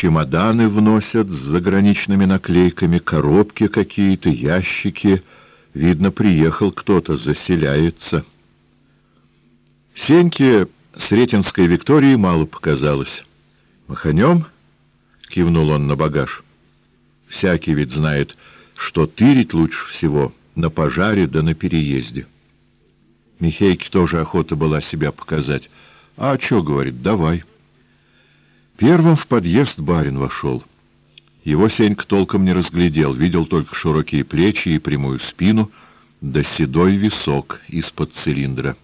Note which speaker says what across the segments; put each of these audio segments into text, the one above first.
Speaker 1: чемоданы вносят с заграничными наклейками, коробки какие-то, ящики. Видно, приехал кто-то, заселяется. Сеньке Сретенской Виктории мало показалось. «Маханем?» — кивнул он на багаж. «Всякий ведь знает, что тырить лучше всего на пожаре да на переезде». Михейке тоже охота была себя показать. «А что, — говорит, — давай». Первым в подъезд барин вошел. Его Сенька толком не разглядел, видел только широкие плечи и прямую спину, да седой висок из-под цилиндра.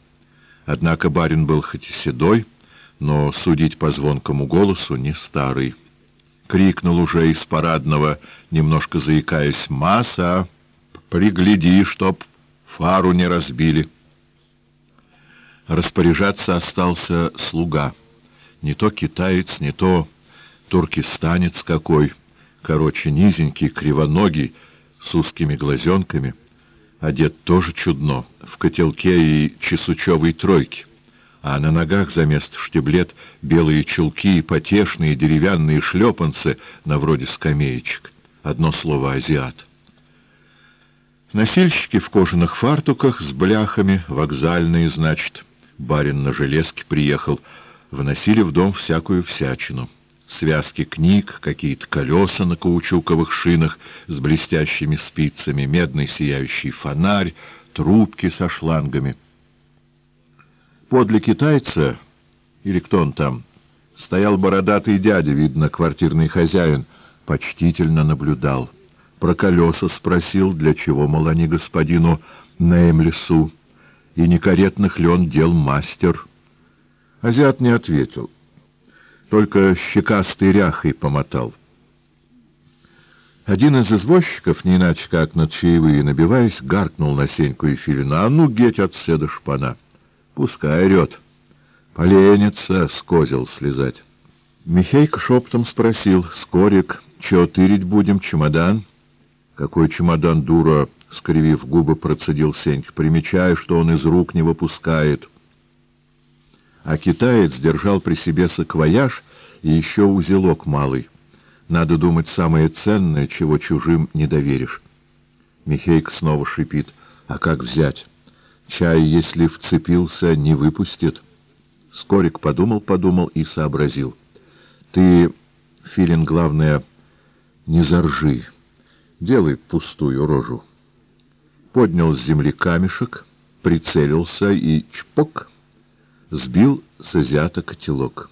Speaker 1: Однако барин был хоть и седой, но судить по звонкому голосу не старый. Крикнул уже из парадного, немножко заикаясь, «Масса, пригляди, чтоб фару не разбили». Распоряжаться остался слуга. Не то китаец, не то туркестанец какой, короче, низенький, кривоногий, с узкими глазенками — одет тоже чудно, в котелке и чесучевой тройке, а на ногах за место штиблет белые чулки и потешные деревянные шлепанцы на вроде скамеечек. Одно слово «азиат». Носильщики в кожаных фартуках с бляхами, вокзальные, значит, барин на железке приехал, вносили в дом всякую всячину связки книг, какие-то колеса на каучуковых шинах с блестящими спицами, медный сияющий фонарь, трубки со шлангами. Подле китайца, или кто он там, стоял бородатый дядя, видно, квартирный хозяин, почтительно наблюдал. Про колеса спросил, для чего, мол, они господину Неймлесу, и некорректных ли он дел мастер. Азиат не ответил только щекастой ряхой помотал. Один из извозчиков, не иначе как над чаевые набиваясь, гаркнул на Сеньку и Филина. «А ну, геть отседа шпана! Пускай орет!» Поленится, скозил слезать. Михейка шептом спросил. «Скорик, чё тырить будем, чемодан?» «Какой чемодан, дура?» — скривив губы, процедил Сенька. «Примечаю, что он из рук не выпускает» а китаец держал при себе саквояж и еще узелок малый. Надо думать самое ценное, чего чужим не доверишь. Михейка снова шипит. А как взять? Чай, если вцепился, не выпустит. Скорик подумал-подумал и сообразил. Ты, Филин, главное, не заржи. Делай пустую рожу. Поднял с земли камешек, прицелился и чпок — сбил с азиата котелок.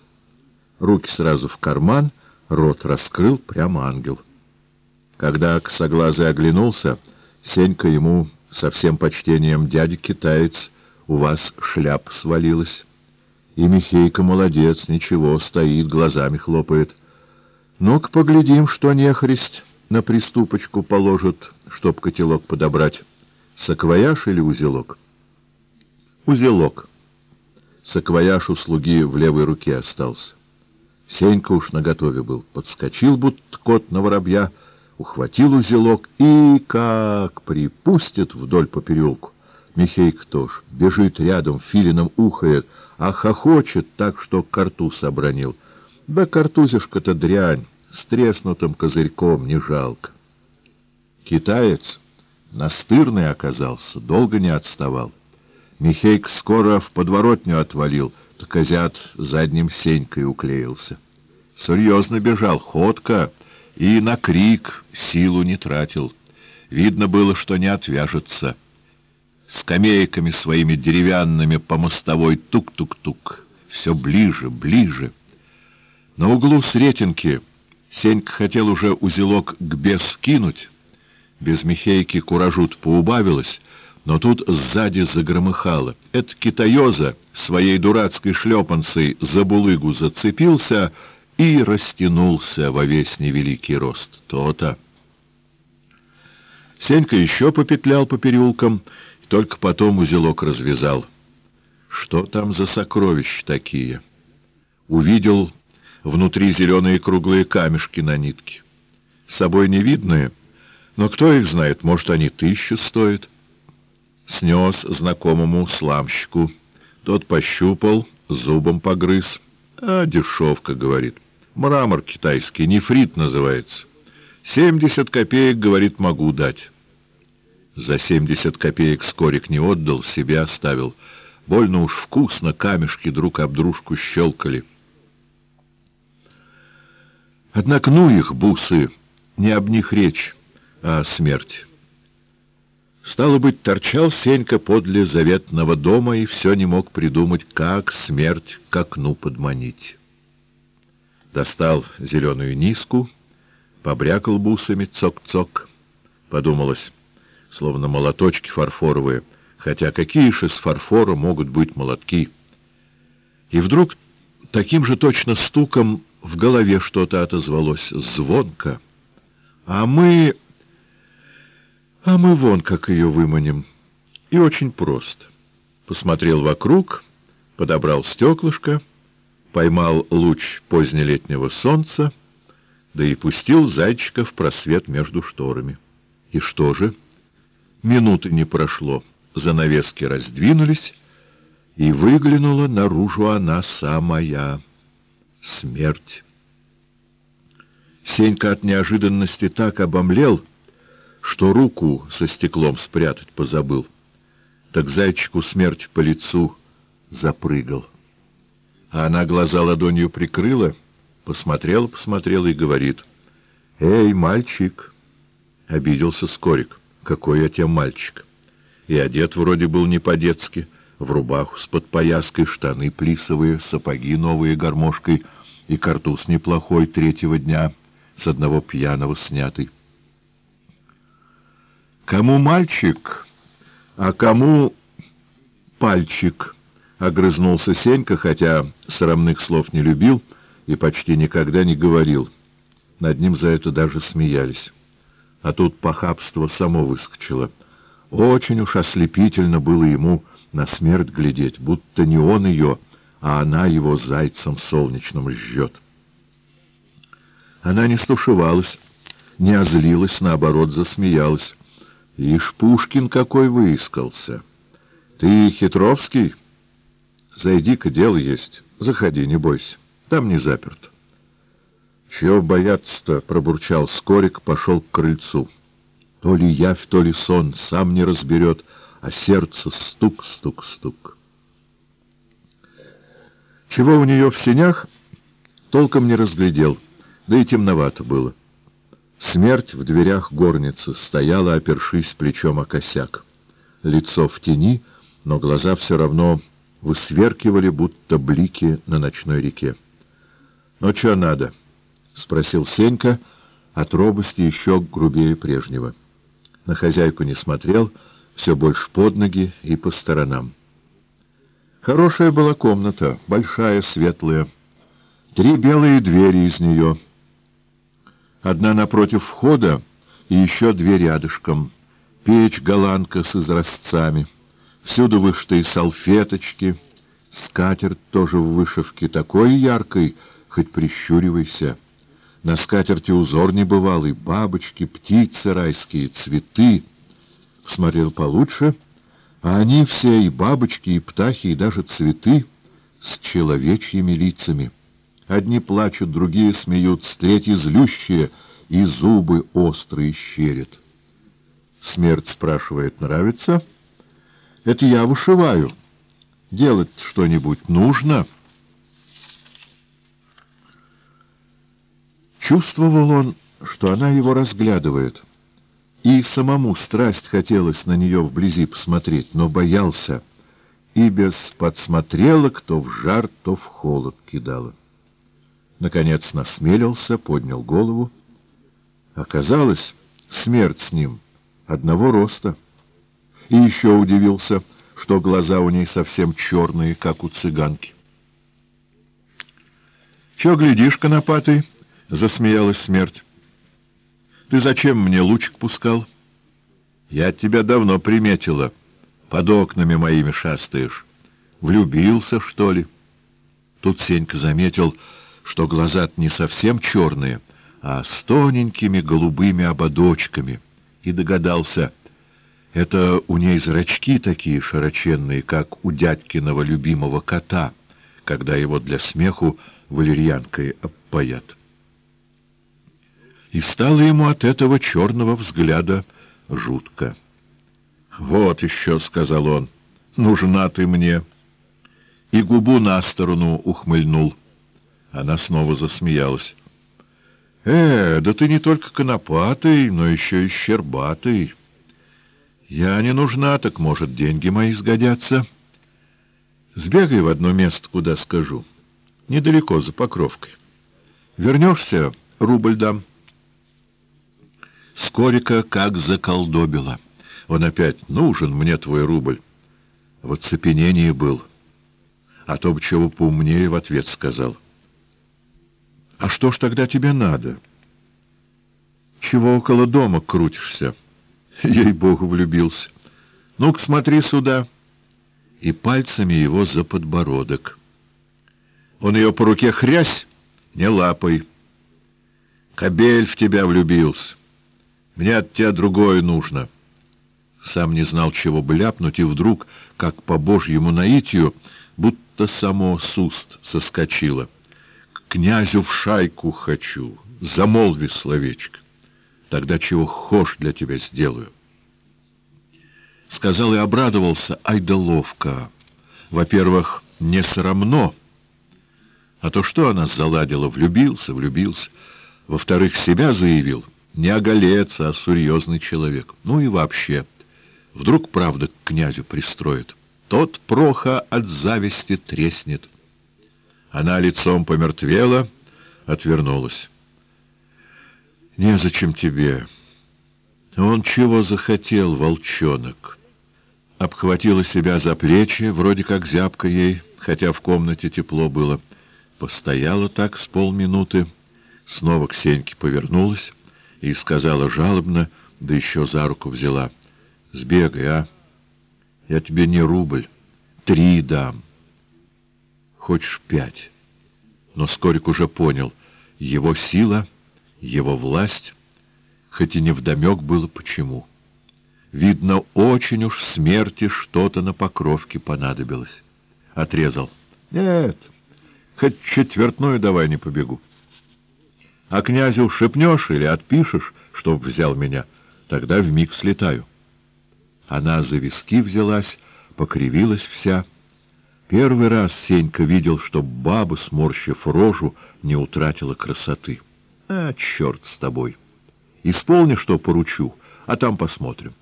Speaker 1: Руки сразу в карман, рот раскрыл, прямо ангел. Когда косоглазый оглянулся, Сенька ему со всем почтением дядя-китаец, у вас шляп свалилась. И Михейка молодец, ничего, стоит, глазами хлопает. Ну-ка поглядим, что нехрист на приступочку положит, чтоб котелок подобрать. Саквояж или узелок? Узелок. Саквояж у слуги в левой руке остался. Сенька уж наготове был. Подскочил, будто кот на воробья, ухватил узелок и как припустит вдоль по переулку. Михейка тоже бежит рядом, филином ухает, а хохочет так, что картуз обронил. Да картузишка-то дрянь, с треснутым козырьком не жалко. Китаец настырный оказался, долго не отставал. Михейк скоро в подворотню отвалил, так азиат задним сенькой уклеился. Серьезно бежал, ходка, и на крик силу не тратил. Видно было, что не отвяжется. Скамейками своими деревянными по мостовой тук-тук-тук. Все ближе, ближе. На углу Сретенки Сенька хотел уже узелок к бес кинуть. Без Михейки куражут поубавилось — но тут сзади загромыхало. Этот китаёза своей дурацкой шлепанцей за булыгу зацепился и растянулся во весь невеликий рост. То-то. Сенька еще попетлял по переулкам, только потом узелок развязал. Что там за сокровища такие? Увидел внутри зеленые круглые камешки на нитке. С собой не видные, но кто их знает, может, они тысячу стоят снес знакомому сламщику. Тот пощупал, зубом погрыз. А, дешевка, говорит. Мрамор китайский, нефрит называется. Семьдесят копеек, говорит, могу дать. За семьдесят копеек Скорик не отдал, себе оставил. Больно уж вкусно камешки друг об дружку щелкали. Однако ну их, бусы, не об них речь, а о смерти. Стало быть, торчал Сенька подле заветного дома и все не мог придумать, как смерть к окну подманить. Достал зеленую низку, побрякал бусами цок-цок. Подумалось, словно молоточки фарфоровые, хотя какие же с фарфора могут быть молотки? И вдруг таким же точно стуком в голове что-то отозвалось звонко. А мы... А мы вон как ее выманим. И очень просто. Посмотрел вокруг, подобрал стеклышко, поймал луч позднелетнего солнца, да и пустил зайчика в просвет между шторами. И что же? Минуты не прошло, занавески раздвинулись, и выглянула наружу она самая смерть. Сенька от неожиданности так обомлел, что руку со стеклом спрятать позабыл. Так зайчику смерть по лицу запрыгал. А она глаза ладонью прикрыла, посмотрела, посмотрела и говорит. «Эй, мальчик!» — обиделся Скорик. «Какой я тебе мальчик!» И одет вроде был не по-детски — в рубаху с подпояской, штаны плисовые, сапоги новые гармошкой и картуз неплохой третьего дня, с одного пьяного снятый. «Кому мальчик, а кому пальчик?» — огрызнулся Сенька, хотя срамных слов не любил и почти никогда не говорил. Над ним за это даже смеялись. А тут похабство само выскочило. Очень уж ослепительно было ему на смерть глядеть, будто не он ее, а она его зайцем солнечным жжет. Она не стушевалась, не озлилась, наоборот, засмеялась. Ишь, Пушкин какой выискался! Ты Хитровский? Зайди-ка, дело есть. Заходи, не бойся. Там не заперт. Чего бояться-то? — пробурчал Скорик, пошел к крыльцу. То ли явь, то ли сон, сам не разберет — а сердце стук-стук-стук. Чего у нее в сенях, толком не разглядел, да и темновато было. Смерть в дверях горницы стояла, опершись плечом о косяк. Лицо в тени, но глаза все равно высверкивали, будто блики на ночной реке. — Ну, что надо? — спросил Сенька, от робости еще грубее прежнего. На хозяйку не смотрел, — все больше под ноги и по сторонам. Хорошая была комната, большая, светлая. Три белые двери из нее. Одна напротив входа и еще две рядышком. Печь-голландка с изразцами. Всюду вышитые салфеточки. Скатерть тоже в вышивке, такой яркой, хоть прищуривайся. На скатерти узор небывалый, бабочки, птицы райские, цветы — смотрел получше, а они все, и бабочки, и птахи, и даже цветы, с человечьими лицами. Одни плачут, другие смеются, третьи злющие, и зубы острые щерят. Смерть спрашивает, нравится? Это я вышиваю. Делать что-нибудь нужно? Чувствовал он, что она его разглядывает — и самому страсть хотелось на нее вблизи посмотреть, но боялся, и без подсмотрелок то в жар, то в холод кидала. Наконец насмелился, поднял голову. Оказалось, смерть с ним одного роста. И еще удивился, что глаза у ней совсем черные, как у цыганки. — Че глядишь, конопатый? — засмеялась смерть. Ты зачем мне лучик пускал? Я тебя давно приметила. Под окнами моими шастаешь. Влюбился, что ли? Тут Сенька заметил, что глаза не совсем черные, а с тоненькими голубыми ободочками, и догадался, это у ней зрачки такие широченные, как у дядькиного любимого кота, когда его для смеху валерьянкой опоят. И стало ему от этого черного взгляда жутко. «Вот еще», — сказал он, — «нужна ты мне». И губу на сторону ухмыльнул. Она снова засмеялась. «Э, да ты не только конопатый, но еще и щербатый. Я не нужна, так, может, деньги мои сгодятся. Сбегай в одно место, куда скажу. Недалеко, за Покровкой. Вернешься, рубль дам». Скорика как заколдобила. Он опять «Нужен мне твой рубль». В оцепенении был. А то бы чего поумнее в ответ сказал. «А что ж тогда тебе надо? Чего около дома крутишься?» Ей-богу, влюбился. «Ну-ка, смотри сюда!» И пальцами его за подбородок. Он ее по руке хрясь, не лапой. Кобель в тебя влюбился. Мне от тебя другое нужно. Сам не знал, чего бы ляпнуть, и вдруг, как по божьему наитию, будто само с уст соскочило. Князю в шайку хочу, замолви словечко. Тогда чего хошь для тебя сделаю. Сказал и обрадовался, ай да ловко. Во-первых, не срамно, а то что она заладила, влюбился, влюбился. Во-вторых, себя заявил — не оголец, а серьезный человек. Ну и вообще, вдруг правда к князю пристроит. Тот проха от зависти треснет. Она лицом помертвела, отвернулась. «Незачем тебе. Он чего захотел, волчонок?» Обхватила себя за плечи, вроде как зябко ей, хотя в комнате тепло было. Постояла так с полминуты, снова к Сеньке повернулась и сказала жалобно, да еще за руку взяла. «Сбегай, а! Я тебе не рубль, три дам. Хочешь пять?» Но Скорик уже понял, его сила, его власть, хоть и не вдомек было почему. Видно, очень уж смерти что-то на покровке понадобилось. Отрезал. «Нет, хоть четвертную давай не побегу». А князю шепнешь или отпишешь, чтоб взял меня, тогда вмиг слетаю. Она за виски взялась, покривилась вся. Первый раз Сенька видел, что баба, сморщив рожу, не утратила красоты. А, черт с тобой! Исполни, что поручу, а там посмотрим.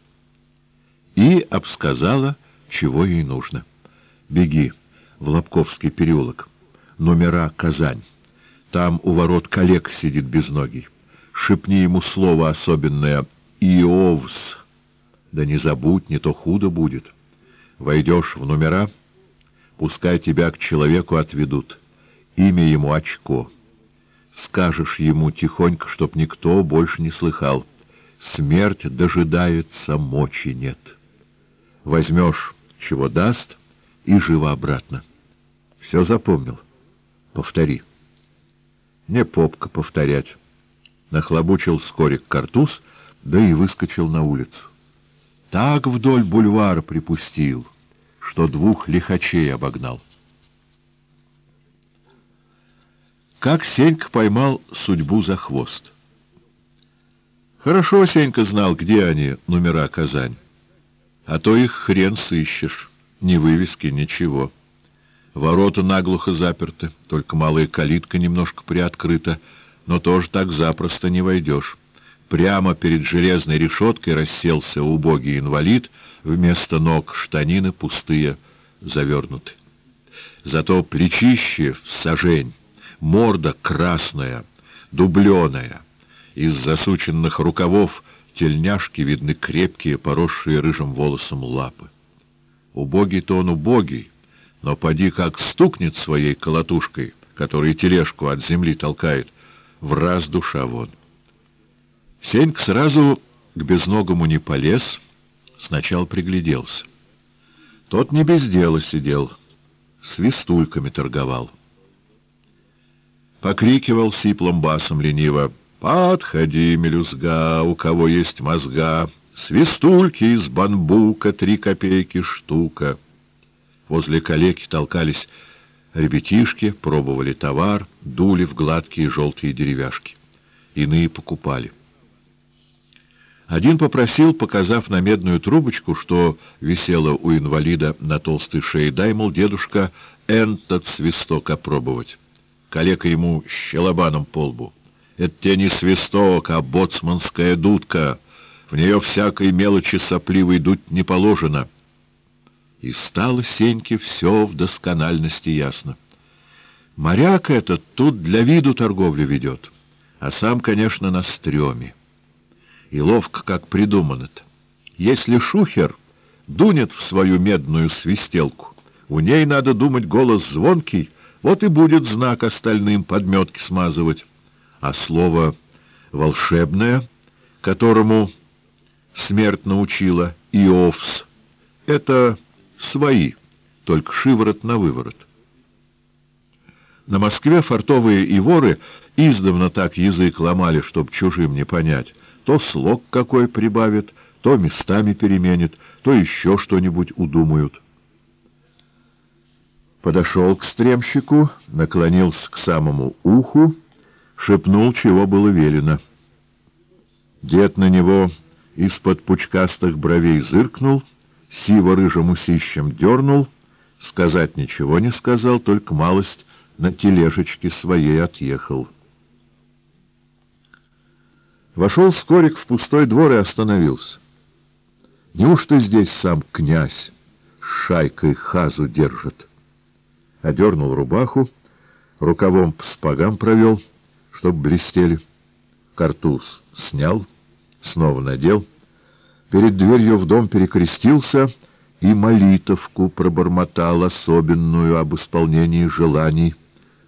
Speaker 1: И обсказала, чего ей нужно. Беги в Лобковский переулок, номера Казань. Там у ворот коллег сидит безногий. Шепни ему слово особенное «Иовс». Да не забудь, не то худо будет. Войдешь в номера, пускай тебя к человеку отведут. Имя ему Очко. Скажешь ему тихонько, чтоб никто больше не слыхал. Смерть дожидается, мочи нет. Возьмешь, чего даст, и живо обратно. Все запомнил? Повтори. Не попка повторять. Нахлобучил скорик картуз, да и выскочил на улицу. Так вдоль бульвара припустил, что двух лихачей обогнал. Как Сенька поймал судьбу за хвост. Хорошо Сенька знал, где они, номера Казань. А то их хрен сыщешь, ни вывески, ничего. Ворота наглухо заперты, только малая калитка немножко приоткрыта, но тоже так запросто не войдешь. Прямо перед железной решеткой расселся убогий инвалид, вместо ног штанины пустые, завернуты. Зато плечище в сажень, морда красная, дубленая. Из засученных рукавов тельняшки видны крепкие, поросшие рыжим волосом лапы. Убогий-то он убогий, но поди как стукнет своей колотушкой, который тележку от земли толкает, в раз душа вон. Сенька сразу к безногому не полез, сначала пригляделся. Тот не без дела сидел, свистульками торговал. Покрикивал сиплым басом лениво «Подходи, мелюзга, у кого есть мозга, свистульки из бамбука, три копейки штука». Возле калеки толкались Ребятишки пробовали товар, дули в гладкие желтые деревяшки. Иные покупали. Один попросил, показав на медную трубочку, что висела у инвалида на толстой шее, дай, мол, дедушка, этот свисток опробовать. Калека ему щелобаном по лбу. Это тебе не свисток, а боцманская дудка. В нее всякой мелочи сопливой дуть не положено. И стало Сеньке все в доскональности ясно. Моряк этот тут для виду торговлю ведет, а сам, конечно, на стреме. И ловко как придумано-то. Если шухер дунет в свою медную свистелку, у ней, надо думать, голос звонкий, вот и будет знак остальным подметки смазывать. А слово «волшебное», которому смерть научила Иовс, это свои, только шиворот на выворот. На Москве фартовые и воры издавна так язык ломали, чтоб чужим не понять. То слог какой прибавит, то местами переменит, то еще что-нибудь удумают. Подошел к стремщику, наклонился к самому уху, шепнул, чего было велено. Дед на него из-под пучкастых бровей зыркнул, сиво-рыжим усищем дернул, сказать ничего не сказал, только малость на тележечке своей отъехал. Вошел Скорик в пустой двор и остановился. Неужто здесь сам князь с шайкой хазу держит? Одернул рубаху, рукавом по спагам провел, чтоб блестели. Картуз снял, снова надел, перед дверью в дом перекрестился и молитовку пробормотал особенную об исполнении желаний.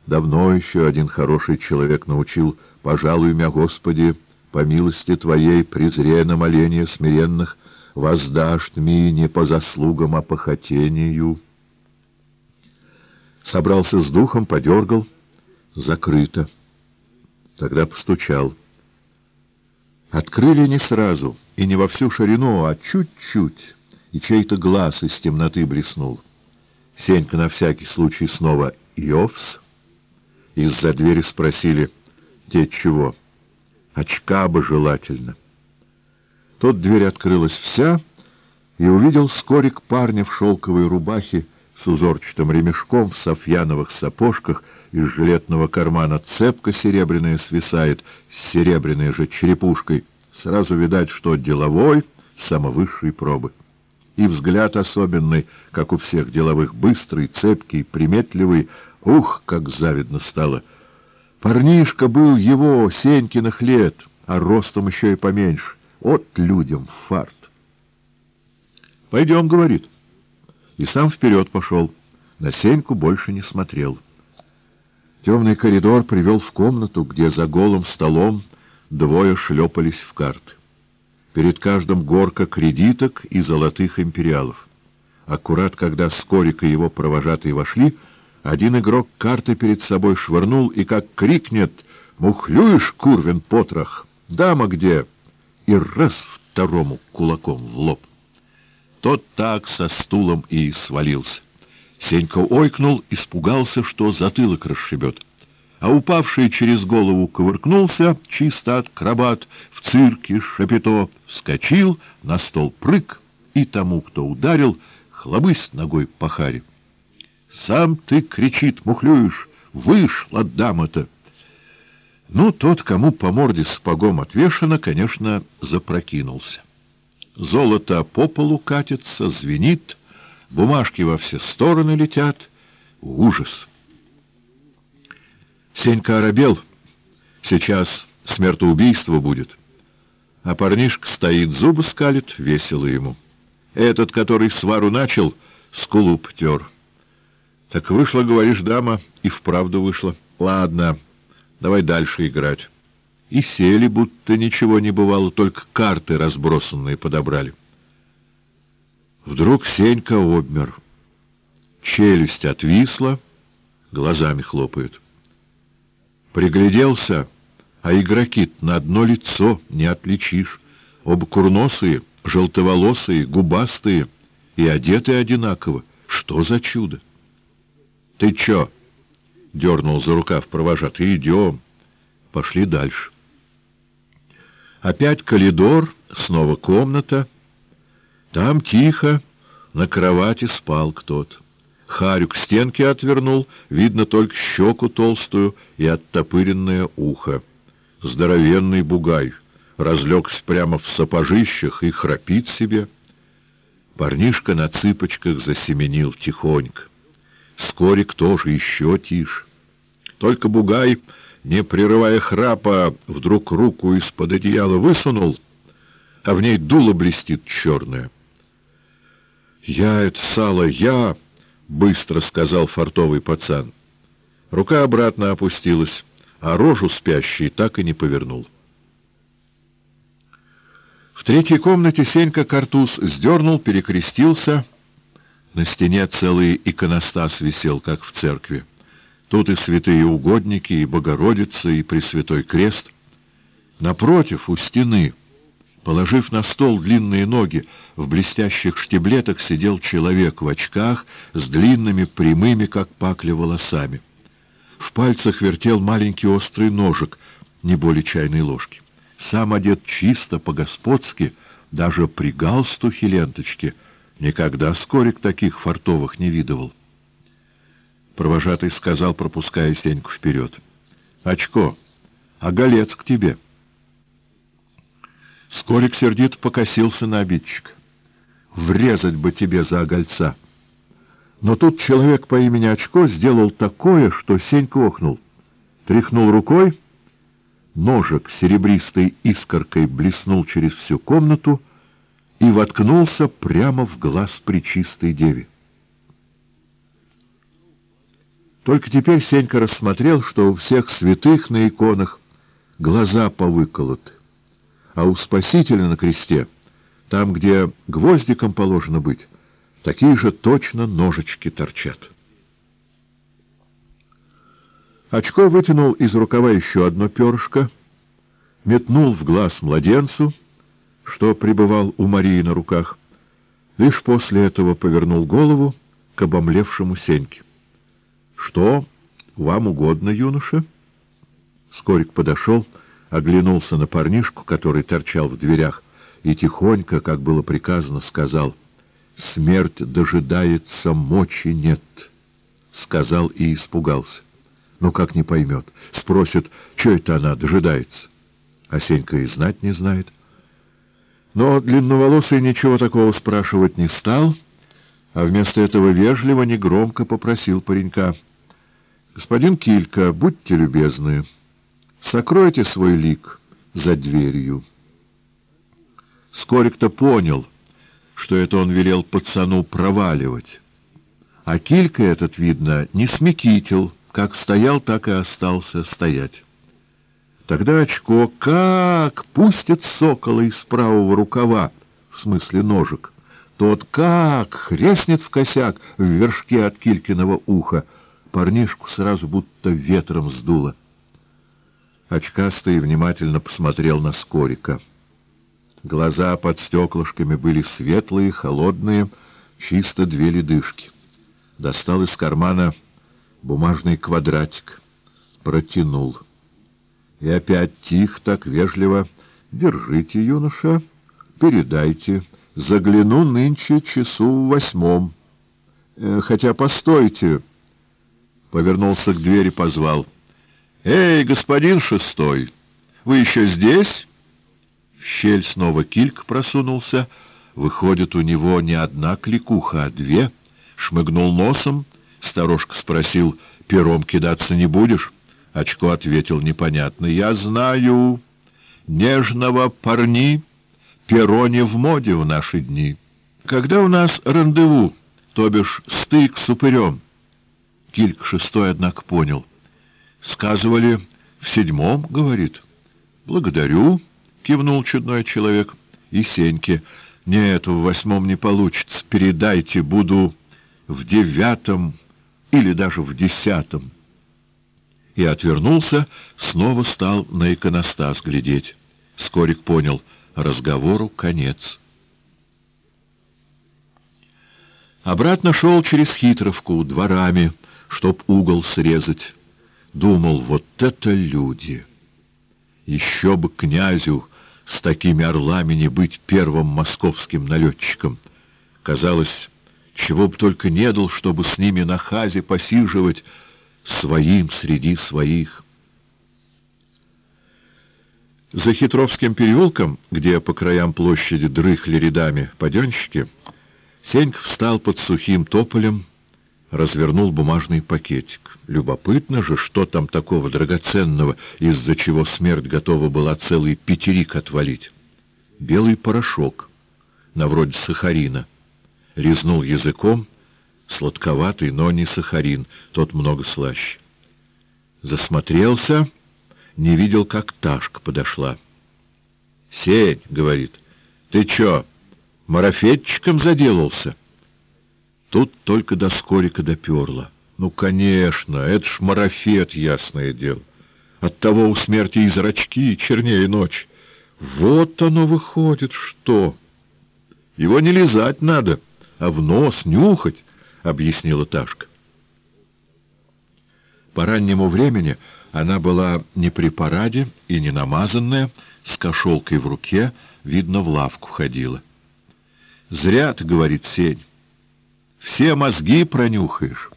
Speaker 1: Давно еще один хороший человек научил «Пожалуй, мя Господи, по милости Твоей, презре на моление смиренных, воздашь ми не по заслугам, а по хотению». Собрался с духом, подергал. Закрыто. Тогда постучал. Открыли не сразу, и не во всю ширину, а чуть-чуть, и чей-то глаз из темноты блеснул. Сенька на всякий случай снова «Йовс?» Из-за двери спросили «Те чего?» «Очка бы желательно». Тут дверь открылась вся, и увидел скорик парня в шелковой рубахе с узорчатым ремешком, в софьяновых сапожках, из жилетного кармана цепка серебряная свисает с серебряной же черепушкой. Сразу видать, что деловой, самовысшей пробы. И взгляд особенный, как у всех деловых, быстрый, цепкий, приметливый. Ух, как завидно стало! Парнишка был его, Сенькиных лет, а ростом еще и поменьше. От людям фарт. «Пойдем», — говорит и сам вперед пошел. На Сеньку больше не смотрел. Темный коридор привел в комнату, где за голым столом двое шлепались в карты. Перед каждым горка кредиток и золотых империалов. Аккурат, когда Скорик и его провожатые вошли, один игрок карты перед собой швырнул и как крикнет «Мухлюешь, Курвин потрох! Дама где?» и раз второму кулаком в лоб. Тот так со стулом и свалился. Сенька ойкнул, испугался, что затылок расшибет. А упавший через голову ковыркнулся, чисто акробат, в цирке шапито, вскочил, на стол прыг, и тому, кто ударил, хлобысь ногой по харе. «Сам ты, — кричит, — мухлюешь, вышла дама-то!» Ну, тот, кому по морде сапогом отвешено, конечно, запрокинулся. Золото по полу катится, звенит, бумажки во все стороны летят. Ужас! Сенька оробел. Сейчас смертоубийство будет. А парнишка стоит, зубы скалит, весело ему. Этот, который свару начал, скулу птер. Так вышло, говоришь, дама, и вправду вышло. Ладно, давай дальше играть и сели, будто ничего не бывало, только карты разбросанные подобрали. Вдруг Сенька обмер. Челюсть отвисла, глазами хлопают. Пригляделся, а игроки на одно лицо не отличишь. Оба курносые, желтоволосые, губастые и одеты одинаково. Что за чудо? Ты чё? — дернул за рукав провожатый. Идем. Пошли дальше. Опять коридор, снова комната. Там тихо, на кровати спал кто-то. Харю к стенке отвернул, видно только щеку толстую и оттопыренное ухо. Здоровенный бугай, разлегся прямо в сапожищах и храпит себе. Парнишка на цыпочках засеменил тихонько. Скорик тоже еще тише. Только бугай не прерывая храпа, вдруг руку из-под одеяла высунул, а в ней дуло блестит черное. «Я это сало, я!» — быстро сказал фартовый пацан. Рука обратно опустилась, а рожу спящий так и не повернул. В третьей комнате Сенька картуз сдернул, перекрестился. На стене целый иконостас висел, как в церкви. Тут и святые угодники, и Богородица, и Пресвятой Крест. Напротив, у стены, положив на стол длинные ноги, в блестящих штиблетах сидел человек в очках с длинными, прямыми, как пакли, волосами. В пальцах вертел маленький острый ножик, не более чайной ложки. Сам одет чисто, по-господски, даже при галстухе ленточке. Никогда Скорик таких фартовых не видывал. Провожатый сказал, пропуская Сеньку вперед. — Очко, а голец к тебе. Скорик сердит покосился на обидчика. Врезать бы тебе за огольца. Но тут человек по имени Очко сделал такое, что Сенька охнул. Тряхнул рукой, ножик серебристой искоркой блеснул через всю комнату и воткнулся прямо в глаз причистой деве. Только теперь Сенька рассмотрел, что у всех святых на иконах глаза повыколоты, а у Спасителя на кресте, там, где гвоздиком положено быть, такие же точно ножички торчат. Очко вытянул из рукава еще одно перышко, метнул в глаз младенцу, что пребывал у Марии на руках, лишь после этого повернул голову к обомлевшему Сеньке. Что вам угодно, юноша? Скорик подошел, оглянулся на парнишку, который торчал в дверях, и тихонько, как было приказано, сказал, «Смерть дожидается, мочи нет», — сказал и испугался. Ну, как не поймет? Спросит, что это она дожидается? А Сенька и знать не знает. Но длинноволосый ничего такого спрашивать не стал, а вместо этого вежливо, негромко попросил паренька — Господин Килька, будьте любезны, сокройте свой лик за дверью. Скорик-то понял, что это он велел пацану проваливать. А Килька этот, видно, не смекитил, как стоял, так и остался стоять. Тогда очко как пустит сокола из правого рукава, в смысле ножик, тот как хрестнет в косяк в вершке от Килькиного уха, Парнишку сразу будто ветром сдуло. Очкастый внимательно посмотрел на Скорика. Глаза под стеклышками были светлые, холодные, чисто две ледышки. Достал из кармана бумажный квадратик, протянул. И опять тихо, так вежливо. «Держите, юноша, передайте. Загляну нынче часу в восьмом. Э, хотя, постойте!» повернулся к двери, позвал. «Эй, господин шестой, вы еще здесь?» В щель снова кильк просунулся. Выходит, у него не одна кликуха, а две. Шмыгнул носом. Сторожка спросил, «Пером кидаться не будешь?» Очко ответил непонятно. «Я знаю. Нежного парни перо не в моде в наши дни. Когда у нас рандеву, то бишь стык с упырем?» Кильк шестой, однако, понял. «Сказывали, в седьмом, — говорит. — Благодарю, — кивнул чудной человек. И Сеньке. «Нет, в восьмом не получится. Передайте, буду в девятом или даже в десятом». И отвернулся, снова стал на иконостас глядеть. Скорик понял — разговору конец. Обратно шел через хитровку, дворами, чтоб угол срезать. Думал, вот это люди! Еще бы князю с такими орлами не быть первым московским налетчиком. Казалось, чего б только не дал, чтобы с ними на хазе посиживать своим среди своих. За Хитровским переулком, где по краям площади дрыхли рядами паденщики, Сеньк встал под сухим тополем, развернул бумажный пакетик. Любопытно же, что там такого драгоценного, из-за чего смерть готова была целый пятерик отвалить. Белый порошок, на вроде сахарина. Резнул языком, сладковатый, но не сахарин, тот много слаще. Засмотрелся, не видел, как Ташка подошла. — Сень, — говорит, — ты чё, марафетчиком заделался? — Тут только до скорика доперло. Ну, конечно, это ж марафет, ясное дело. Оттого у смерти и зрачки чернее ночь. Вот оно выходит, что... Его не лизать надо, а в нос нюхать, — объяснила Ташка. По раннему времени она была не при параде и не намазанная, с кошелкой в руке, видно, в лавку ходила. «Зря ты, — говорит Сень, все мозги пронюхаешь.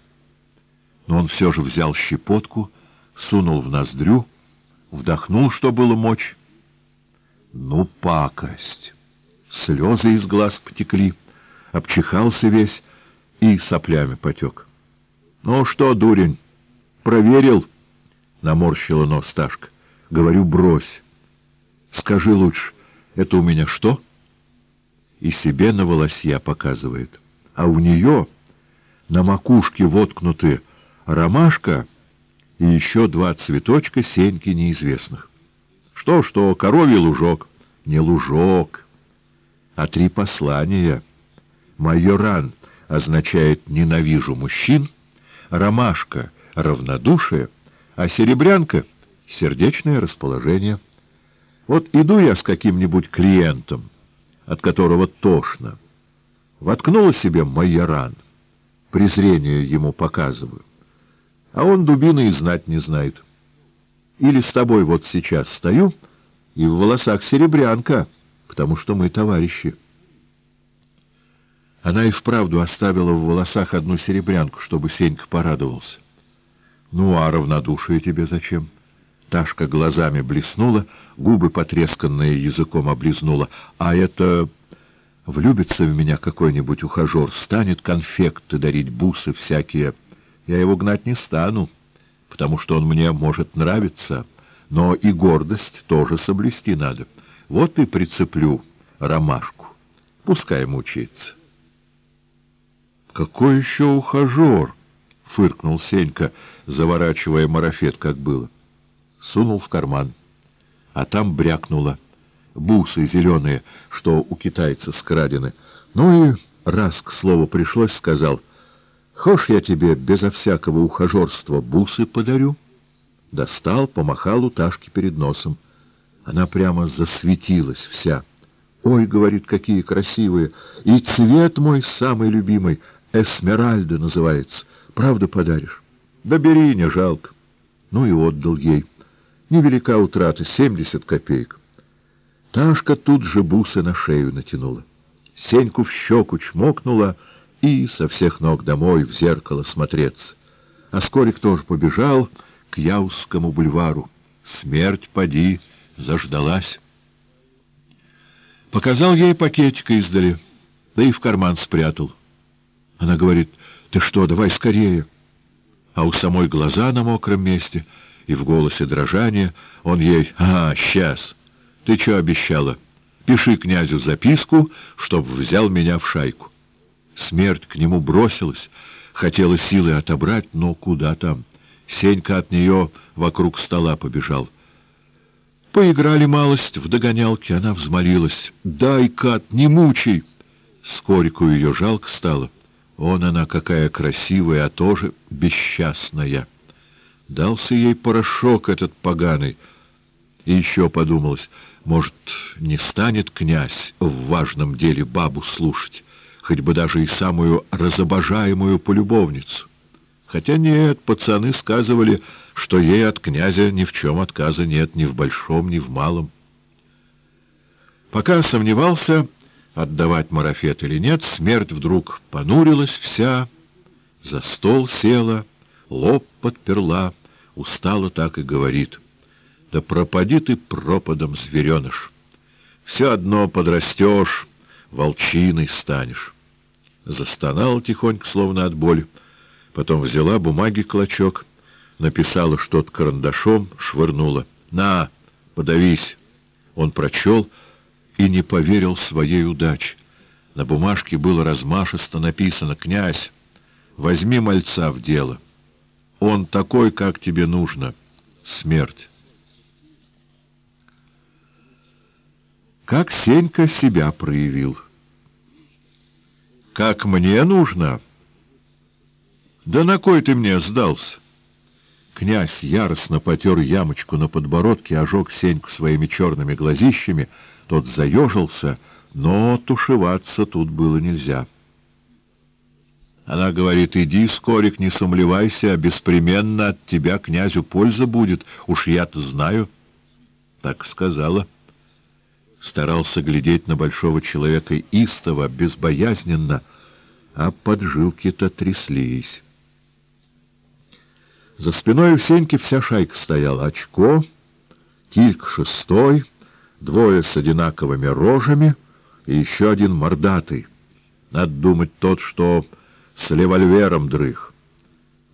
Speaker 1: Но он все же взял щепотку, сунул в ноздрю, вдохнул, что было мочь. Ну, пакость! Слезы из глаз потекли, обчихался весь и соплями потек. — Ну что, дурень, проверил? — наморщила нос Ташка. — Говорю, брось. Скажи лучше, это у меня что? И себе на волосья показывает. — а у нее на макушке воткнуты ромашка и еще два цветочка сеньки неизвестных. Что-что, коровий лужок, не лужок, а три послания. Майоран означает «ненавижу мужчин», ромашка — равнодушие, а серебрянка — сердечное расположение. Вот иду я с каким-нибудь клиентом, от которого тошно, Воткнула себе майоран. Презрение ему показываю. А он дубины и знать не знает. Или с тобой вот сейчас стою, и в волосах серебрянка, потому что мы товарищи. Она и вправду оставила в волосах одну серебрянку, чтобы Сенька порадовался. Ну, а равнодушие тебе зачем? Ташка глазами блеснула, губы потресканные языком облизнула. А это Влюбится в меня какой-нибудь ухажер, станет конфекты дарить, бусы всякие. Я его гнать не стану, потому что он мне может нравиться, но и гордость тоже соблюсти надо. Вот и прицеплю ромашку. Пускай мучается. «Какой еще ухажер?» — фыркнул Сенька, заворачивая марафет, как было. Сунул в карман, а там брякнуло — бусы зеленые, что у китайца скрадены. Ну и раз к слову пришлось, сказал, «Хошь я тебе безо всякого ухажерства бусы подарю?» Достал, помахал у Ташки перед носом. Она прямо засветилась вся. «Ой, — говорит, — какие красивые! И цвет мой самый любимый, эсмеральда называется. Правда подаришь?» «Да бери, не жалко». Ну и отдал ей. Невелика утрата, семьдесят копеек. Ташка тут же бусы на шею натянула. Сеньку в щеку чмокнула и со всех ног домой в зеркало смотреться. А Скорик тоже побежал к Яузскому бульвару. Смерть, поди, заждалась. Показал ей пакетик издали, да и в карман спрятал. Она говорит, «Ты что, давай скорее!» А у самой глаза на мокром месте, и в голосе дрожание он ей, «А, сейчас!» Ты что обещала? Пиши князю записку, чтоб взял меня в шайку. Смерть к нему бросилась, хотела силой отобрать, но куда там? Сенька от нее вокруг стола побежал. Поиграли малость в догонялки, она взмолилась. «Дай, Кат, не мучай!» Скорику ее жалко стало. Он она какая красивая, а тоже бесчастная. Дался ей порошок этот поганый. И еще подумалось, может, не станет князь в важном деле бабу слушать, хоть бы даже и самую разобожаемую полюбовницу. Хотя нет, пацаны сказывали, что ей от князя ни в чем отказа нет, ни в большом, ни в малом. Пока сомневался, отдавать марафет или нет, смерть вдруг понурилась вся, за стол села, лоб подперла, устала так и говорит. Да пропади ты пропадом, звереныш! Все одно подрастешь, волчиной станешь. Застонала тихонько, словно от боли, потом взяла бумаги клочок, написала что-то карандашом, швырнула. «На, подавись!» Он прочел — и не поверил своей удаче. На бумажке было размашисто написано «Князь, возьми мальца в дело. Он такой, как тебе нужно. Смерть». Как Сенька себя проявил. «Как мне нужно?» «Да на кой ты мне сдался?» Князь яростно потер ямочку на подбородке, ожег Сеньку своими черными глазищами — тот заежился, но тушеваться тут было нельзя. Она говорит, иди, скорик, не сомневайся, беспременно от тебя князю польза будет, уж я-то знаю. Так сказала. Старался глядеть на большого человека истово, безбоязненно, а поджилки-то тряслись. За спиной у Сеньки вся шайка стояла. Очко, кильк шестой — двое с одинаковыми рожами и еще один мордатый. Надо думать тот, что с револьвером дрых.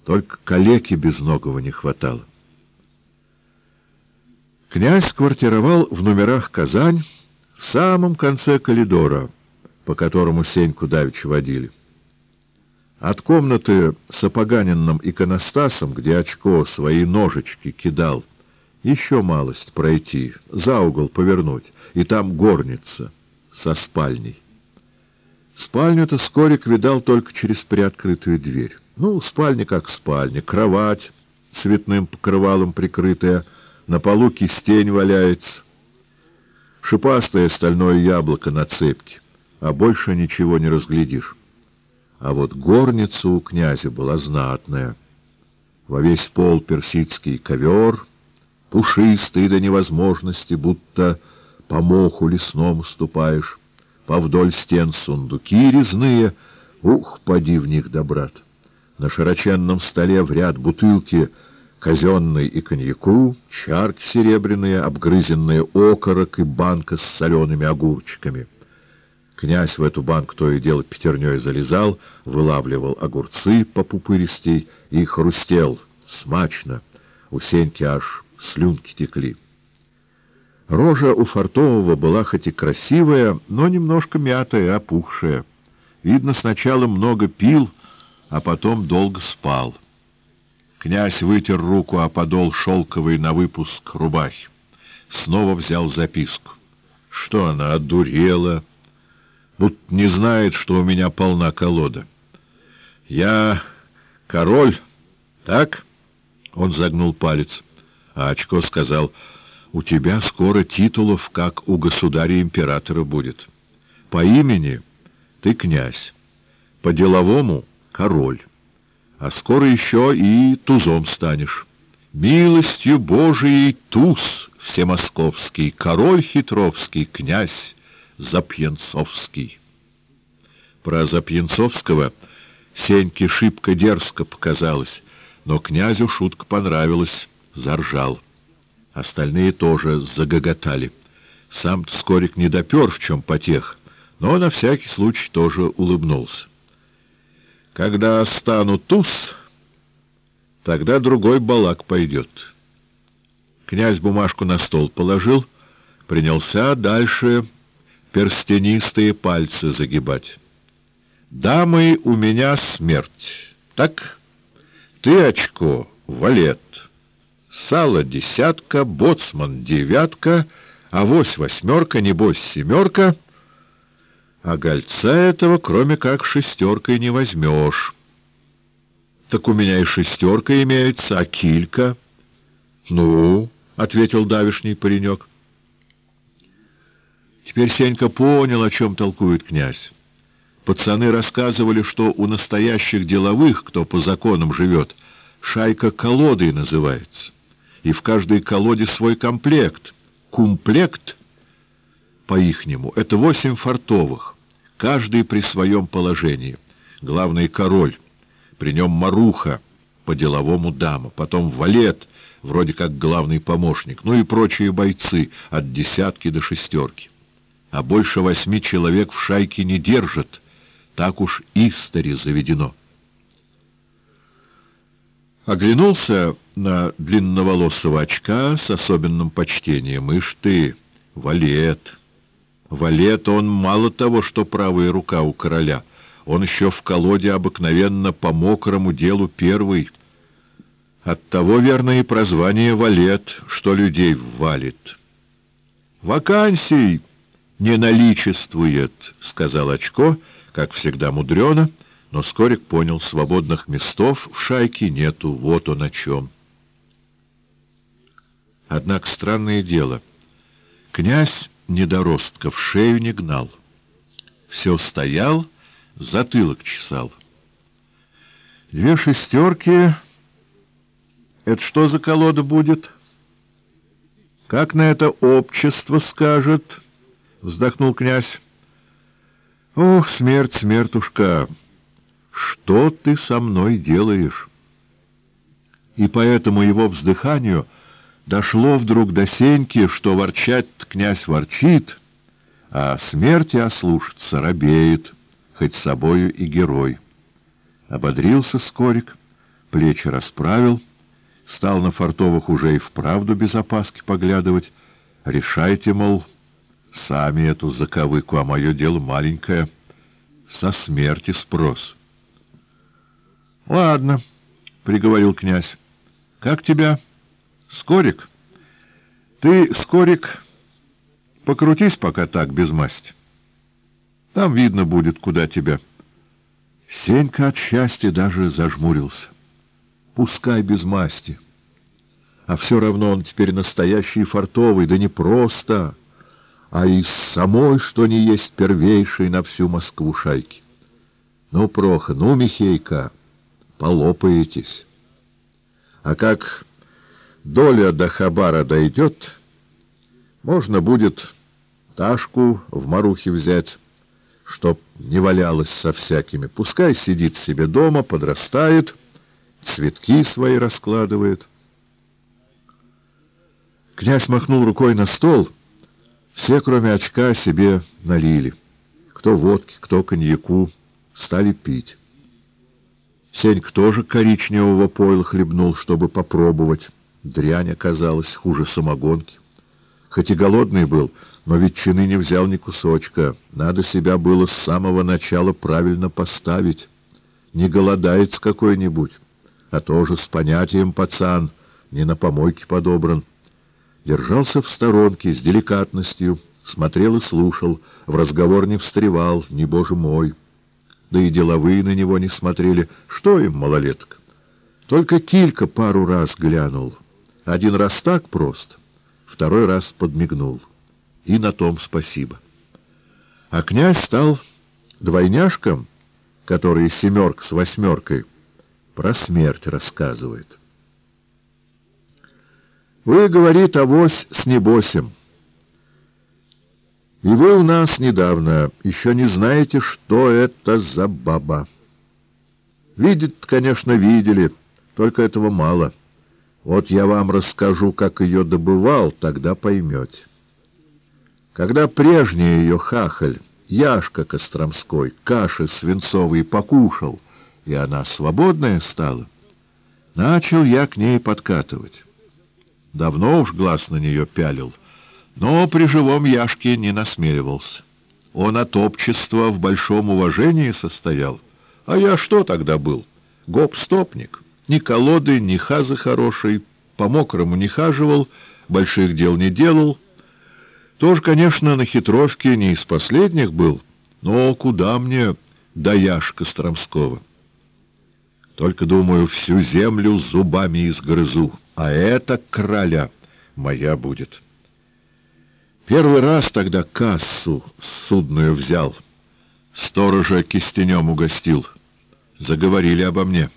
Speaker 1: Только калеки безногого не хватало. Князь квартировал в номерах «Казань» в самом конце коридора, по которому Сеньку давеча водили. От комнаты с опоганенным иконостасом, где очко свои ножички кидал, еще малость пройти, за угол повернуть, и там горница со спальней. Спальню-то Скорик видал только через приоткрытую дверь. Ну, спальня как спальня, кровать цветным покрывалом прикрытая, на полу кистень валяется, шипастое стальное яблоко на цепке, а больше ничего не разглядишь. А вот горница у князя была знатная. Во весь пол персидский ковер — пушистый до невозможности, будто по моху лесному ступаешь, по вдоль стен сундуки резные, ух, поди в них, да брат. На широченном столе в ряд бутылки казенной и коньяку, чарки серебряные, обгрызенные окорок и банка с солеными огурчиками. Князь в эту банку то и дело пятерней залезал, вылавливал огурцы по пупыристей и хрустел смачно. У Сеньки аж слюнки текли. Рожа у Фартового была хоть и красивая, но немножко мятая, опухшая. Видно, сначала много пил, а потом долго спал. Князь вытер руку о подол шелковой на выпуск рубахи. Снова взял записку. Что она, одурела? Будто не знает, что у меня полна колода. Я король, так? Он загнул палец. А Очко сказал, «У тебя скоро титулов, как у государя-императора будет. По имени ты князь, по-деловому — король, а скоро еще и тузом станешь. Милостью Божией туз всемосковский, король хитровский, князь Запьянцовский». Про Запьянцовского Сеньке шибко дерзко показалось, но князю шутка понравилась заржал. Остальные тоже загоготали. Сам Скорик не допер, в чем потех, но на всякий случай тоже улыбнулся. Когда стану туз, тогда другой балак пойдет. Князь бумажку на стол положил, принялся дальше перстенистые пальцы загибать. «Дамы, у меня смерть. Так? Ты, очко, валет» сало десятка, боцман девятка, авось восьмерка, небось семерка, а гольца этого, кроме как шестеркой, не возьмешь. Так у меня и шестерка имеется, а килька? Ну, — ответил давишний паренек. Теперь Сенька понял, о чем толкует князь. Пацаны рассказывали, что у настоящих деловых, кто по законам живет, шайка колодой называется. И в каждой колоде свой комплект. Кумплект, по-ихнему, это восемь фартовых, каждый при своем положении. Главный король, при нем маруха, по-деловому дама, потом валет, вроде как главный помощник, ну и прочие бойцы, от десятки до шестерки. А больше восьми человек в шайке не держат, так уж истори заведено. Оглянулся на длинноволосого очка с особенным почтением. Ишь ты, валет! Валет он мало того, что правая рука у короля, он еще в колоде обыкновенно по мокрому делу первый. Оттого, верно, и прозвание валет, что людей валит. «Вакансий не наличествует», — сказал Очко, как всегда мудрено, — но Скорик понял, свободных местов в шайке нету, вот он о чем. Однако странное дело. Князь недоростка в шею не гнал. Все стоял, затылок чесал. Две шестерки... Это что за колода будет? Как на это общество скажет? Вздохнул князь. Ох, смерть, смертушка! что ты со мной делаешь?» И поэтому его вздыханию дошло вдруг до Сеньки, что ворчать князь ворчит, а смерти ослушаться робеет, хоть собою и герой. Ободрился Скорик, плечи расправил, стал на фартовых уже и вправду без опаски поглядывать. Решайте, мол, сами эту заковыку, а мое дело маленькое, со смерти спрос». — Ладно, — приговорил князь. — Как тебя? — Скорик? — Ты, Скорик, покрутись пока так, без масти. Там видно будет, куда тебя. Сенька от счастья даже зажмурился. Пускай без масти. А все равно он теперь настоящий фартовый, да не просто, а и самой, что не есть первейший на всю Москву шайки. Ну, Проха, ну, Михейка полопаетесь. А как доля до хабара дойдет, можно будет Ташку в Марухе взять, чтоб не валялась со всякими. Пускай сидит себе дома, подрастает, цветки свои раскладывает. Князь махнул рукой на стол. Все, кроме очка, себе налили. Кто водки, кто коньяку, стали пить. Сеньк тоже коричневого пойла хлебнул, чтобы попробовать. Дрянь оказалась хуже самогонки. Хоть и голодный был, но ветчины не взял ни кусочка. Надо себя было с самого начала правильно поставить. Не голодает какой-нибудь, а тоже с понятием пацан, не на помойке подобран. Держался в сторонке с деликатностью, смотрел и слушал, в разговор не встревал, не боже мой да и деловые на него не смотрели. Что им, малолеток? Только Килька пару раз глянул. Один раз так просто, второй раз подмигнул. И на том спасибо. А князь стал двойняшком, который семерк с восьмеркой про смерть рассказывает. Вы, говорит, авось с небосем. И вы у нас недавно еще не знаете, что это за баба. Видит, конечно, видели, только этого мало. Вот я вам расскажу, как ее добывал, тогда поймете. Когда прежний ее хахаль, Яшка Костромской, каши свинцовой покушал, и она свободная стала, начал я к ней подкатывать. Давно уж глаз на нее пялил — но при живом Яшке не насмеливался. Он от общества в большом уважении состоял. А я что тогда был? Гоп-стопник. Ни колоды, ни хазы хороший, по-мокрому не хаживал, больших дел не делал. Тоже, конечно, на хитровке не из последних был, но куда мне до Яшка Стромского? Только, думаю, всю землю зубами изгрызу, а эта краля моя будет». Первый раз тогда кассу судную взял. Сторожа кистенем угостил. Заговорили обо мне.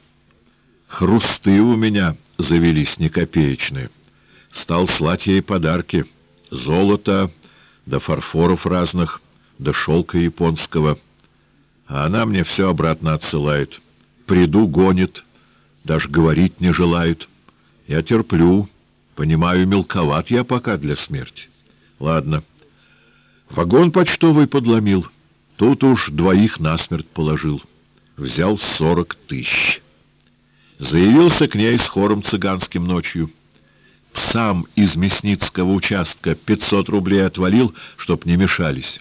Speaker 1: Хрусты у меня завелись некопеечные. Стал слать ей подарки. Золото, да фарфоров разных, да шелка японского. А она мне все обратно отсылает. Приду, гонит, даже говорить не желает. Я терплю, понимаю, мелковат я пока для смерти. Ладно. Вагон почтовый подломил. Тут уж двоих насмерть положил. Взял сорок тысяч. Заявился к ней с хором цыганским ночью. Сам из Мясницкого участка пятьсот рублей отвалил, чтоб не мешались.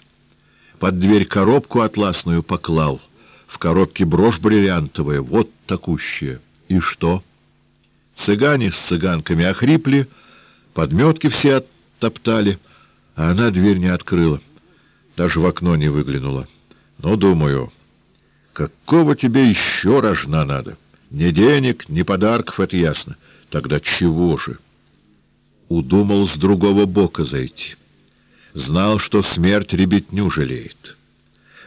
Speaker 1: Под дверь коробку атласную поклал. В коробке брошь бриллиантовая, вот такущая. И что? Цыгане с цыганками охрипли, подметки все оттоптали, а она дверь не открыла, даже в окно не выглянула. Ну, думаю, какого тебе еще рожна надо? Ни денег, ни подарков, это ясно. Тогда чего же? Удумал с другого бока зайти. Знал, что смерть ребятню жалеет.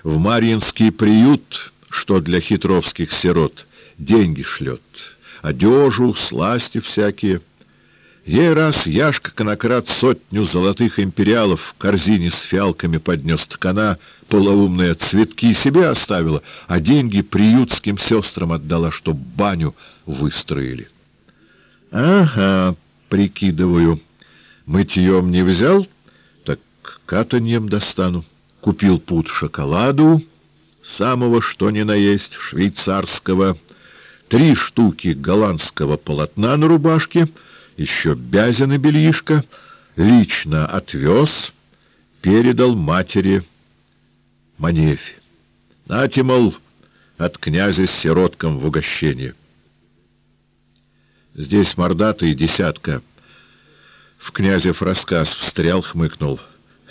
Speaker 1: В Марьинский приют, что для хитровских сирот, деньги шлет, одежу, сласти всякие. Ей раз Яшка Конократ сотню золотых империалов в корзине с фиалками поднес ткана, полоумная цветки себе оставила, а деньги приютским сестрам отдала, чтоб баню выстроили. — Ага, прикидываю, мытьем не взял, так катаньем достану. Купил пуд шоколаду, самого что ни на есть, швейцарского, три штуки голландского полотна на рубашке, еще бязин и бельишко, лично отвез, передал матери Манефе. Нате, мол, от князя с сиротком в угощение. Здесь мордатый десятка. В князев рассказ встрял, хмыкнул.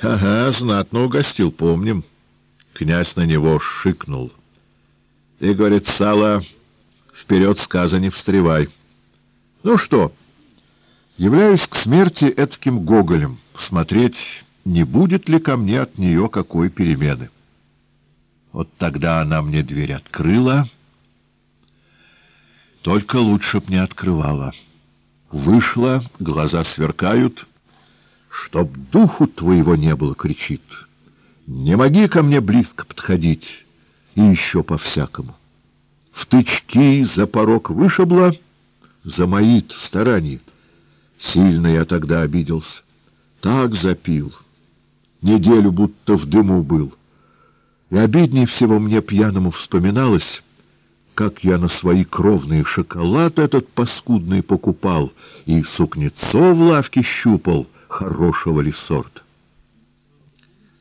Speaker 1: Ага, знатно угостил, помним. Князь на него шикнул. Ты, говорит, сало, вперед сказа не встревай. Ну что, являюсь к смерти этким гоголем, смотреть, не будет ли ко мне от нее какой перемены. Вот тогда она мне дверь открыла, только лучше б не открывала. Вышла, глаза сверкают, чтоб духу твоего не было, кричит. Не моги ко мне близко подходить, и еще по-всякому. В тычки за порог вышибла, замоит старание. Сильно я тогда обиделся. Так запил. Неделю будто в дыму был. И обиднее всего мне пьяному вспоминалось, как я на свои кровные шоколад этот паскудный покупал и сукнецо в лавке щупал, хорошего ли сорта.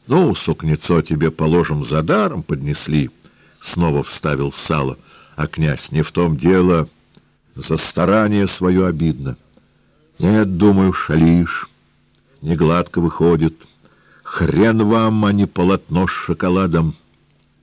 Speaker 1: Ну, сукнецо тебе, положим, за даром поднесли, — снова вставил сало, а князь не в том дело, за старание свое обидно. Нет, думаю, шалишь, не гладко выходит. Хрен вам, а не полотно с шоколадом.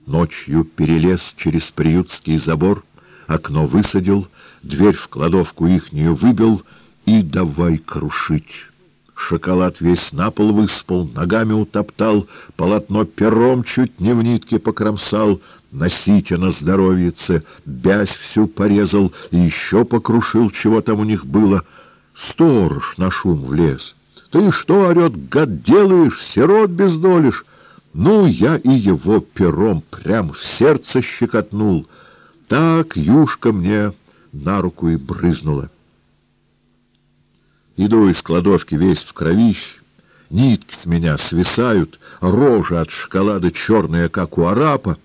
Speaker 1: Ночью перелез через приютский забор, окно высадил, дверь в кладовку ихнюю выбил и давай крушить. Шоколад весь на пол выспал, ногами утоптал, полотно пером чуть не в нитке покромсал, носите на здоровьице, бязь всю порезал и еще покрушил, чего там у них было — Сторож на шум влез. Ты что, орет, гад, делаешь, сирот бездолишь? Ну, я и его пером прям в сердце щекотнул. Так юшка мне на руку и брызнула. Иду из кладовки весь в кровищ, нитки с меня свисают, рожа от шоколада черная, как у арапа.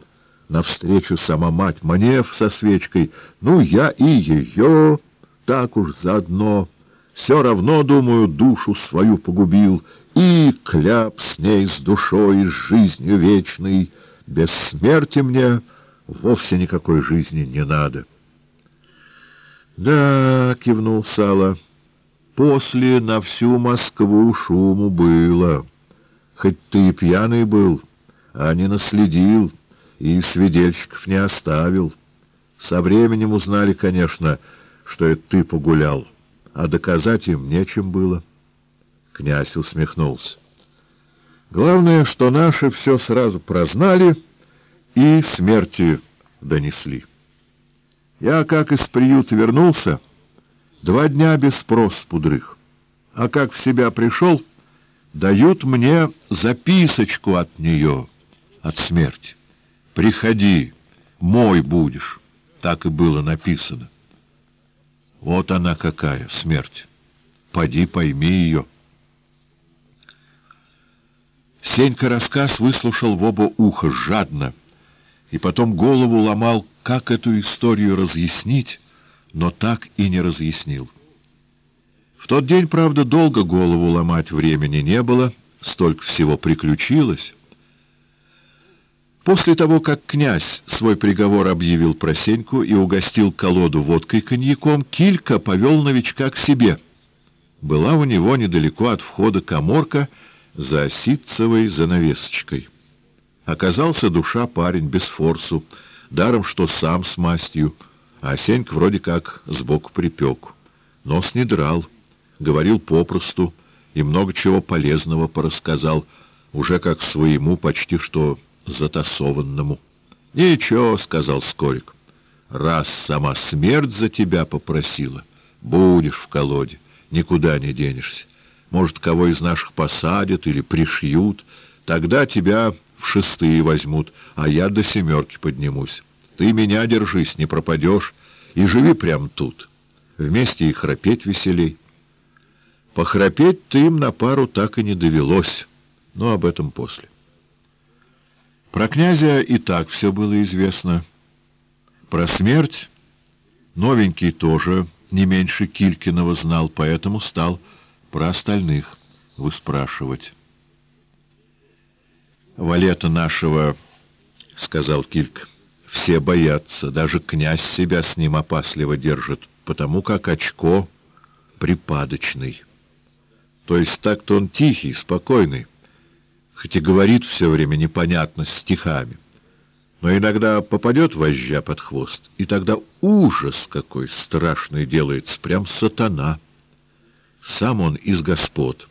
Speaker 1: Навстречу сама мать Манев со свечкой. Ну, я и ее так уж заодно все равно, думаю, душу свою погубил, и кляп с ней, с душой, с жизнью вечной. Без смерти мне вовсе никакой жизни не надо. — Да, — кивнул Сало, — после на всю Москву шуму было. Хоть ты и пьяный был, а не наследил, и свидельщиков не оставил. Со временем узнали, конечно, что это ты погулял а доказать им нечем было. Князь усмехнулся. Главное, что наши все сразу прознали и смерти донесли. Я, как из приюта вернулся, два дня без спрос пудрых, а как в себя пришел, дают мне записочку от нее, от смерти. «Приходи, мой будешь», так и было написано. Вот она какая, смерть. Поди пойми ее. Сенька рассказ выслушал в оба уха жадно, и потом голову ломал, как эту историю разъяснить, но так и не разъяснил. В тот день, правда, долго голову ломать времени не было, столько всего приключилось. После того, как князь свой приговор объявил про Сеньку и угостил колоду водкой-коньяком, Килька повел новичка к себе. Была у него недалеко от входа коморка за ситцевой занавесочкой. Оказался душа парень без форсу, даром что сам с мастью, а Сенька вроде как сбоку припек. Нос не драл, говорил попросту и много чего полезного порассказал, уже как своему почти что затасованному. — Ничего, — сказал Скорик, — раз сама смерть за тебя попросила, будешь в колоде, никуда не денешься. Может, кого из наших посадят или пришьют, тогда тебя в шестые возьмут, а я до семерки поднимусь. Ты меня держись, не пропадешь, и живи прямо тут. Вместе и храпеть веселей. Похрапеть-то им на пару так и не довелось, но об этом после. Про князя и так все было известно. Про смерть новенький тоже не меньше Килькиного знал, поэтому стал про остальных выспрашивать. «Валета нашего, — сказал Кильк, — все боятся, даже князь себя с ним опасливо держит, потому как очко припадочный. То есть так-то он тихий, спокойный, хоть и говорит все время непонятно стихами. Но иногда попадет вожжа под хвост, и тогда ужас какой страшный делается, прям сатана. Сам он из господ.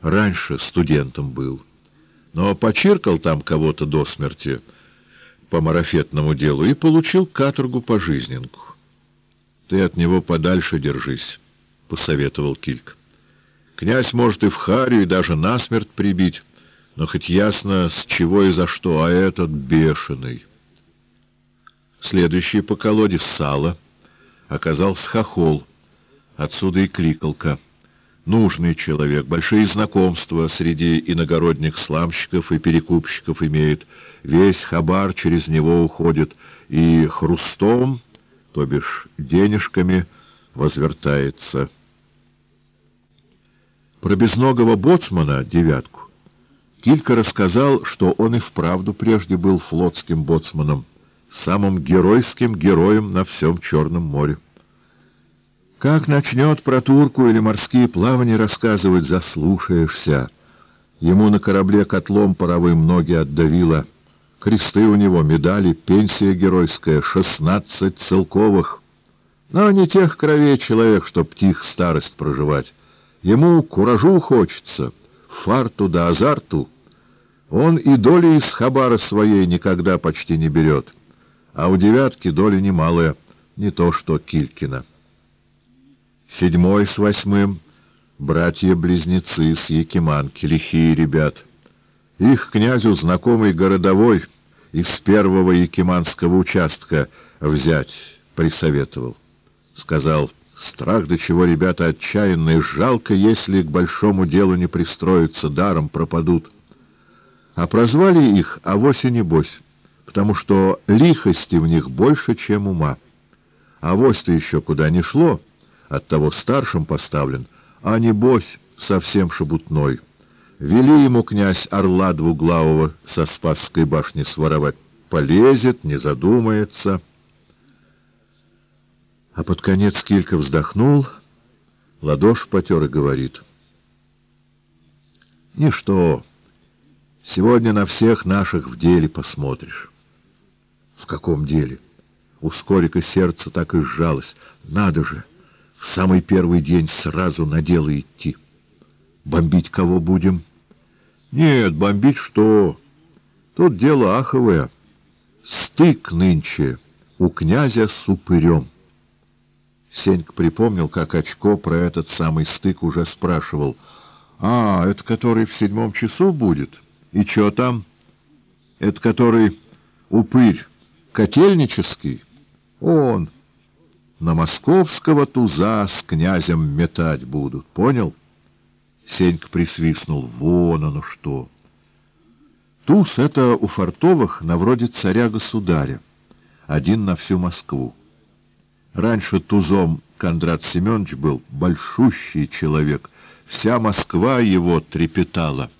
Speaker 1: Раньше студентом был. Но почиркал там кого-то до смерти по марафетному делу и получил каторгу пожизненку. Ты от него подальше держись, — посоветовал Кильк. Князь может и в харю, и даже насмерть прибить но хоть ясно, с чего и за что, а этот бешеный. Следующий по колоде сало оказался хохол, отсюда и кликалка. Нужный человек, большие знакомства среди иногородних сламщиков и перекупщиков имеет, весь хабар через него уходит, и хрустом, то бишь денежками, возвертается. Про безногого боцмана девятку Килька рассказал, что он и вправду прежде был флотским боцманом, самым геройским героем на всем Черном море. Как начнет про турку или морские плавания рассказывать, заслушаешься. Ему на корабле котлом паровым ноги отдавило. Кресты у него, медали, пенсия геройская, шестнадцать целковых. Но не тех кровей человек, чтоб тих старость проживать. Ему куражу хочется — фарту да азарту, он и доли из хабара своей никогда почти не берет, а у девятки доля немалая, не то что Килькина. Седьмой с восьмым — братья-близнецы с Якиманки, лихие ребят. Их князю знакомый городовой из первого якиманского участка взять присоветовал. Сказал — Страх, до чего ребята отчаянные, жалко, если к большому делу не пристроятся, даром пропадут. А прозвали их авось и небось, потому что лихости в них больше, чем ума. Авось-то еще куда не шло, оттого старшим поставлен, а небось совсем шебутной. Вели ему князь орла двуглавого со Спасской башни своровать. Полезет, не задумается — а под конец Килька вздохнул, ладошь потер и говорит. «Ничто. Сегодня на всех наших в деле посмотришь». «В каком деле?» У Скорика сердце так и сжалось. «Надо же! В самый первый день сразу на дело идти. Бомбить кого будем?» «Нет, бомбить что? Тут дело аховое. Стык нынче у князя с упырем. Сенька припомнил, как Очко про этот самый стык уже спрашивал. «А, это который в седьмом часу будет? И что там? Это который упырь котельнический? Он. На московского туза с князем метать будут, понял?» Сенька присвистнул. «Вон оно что!» Туз — это у фартовых на вроде царя-государя, один на всю Москву. Раньше тузом Кондрат Семенович был большущий человек, вся Москва его трепетала.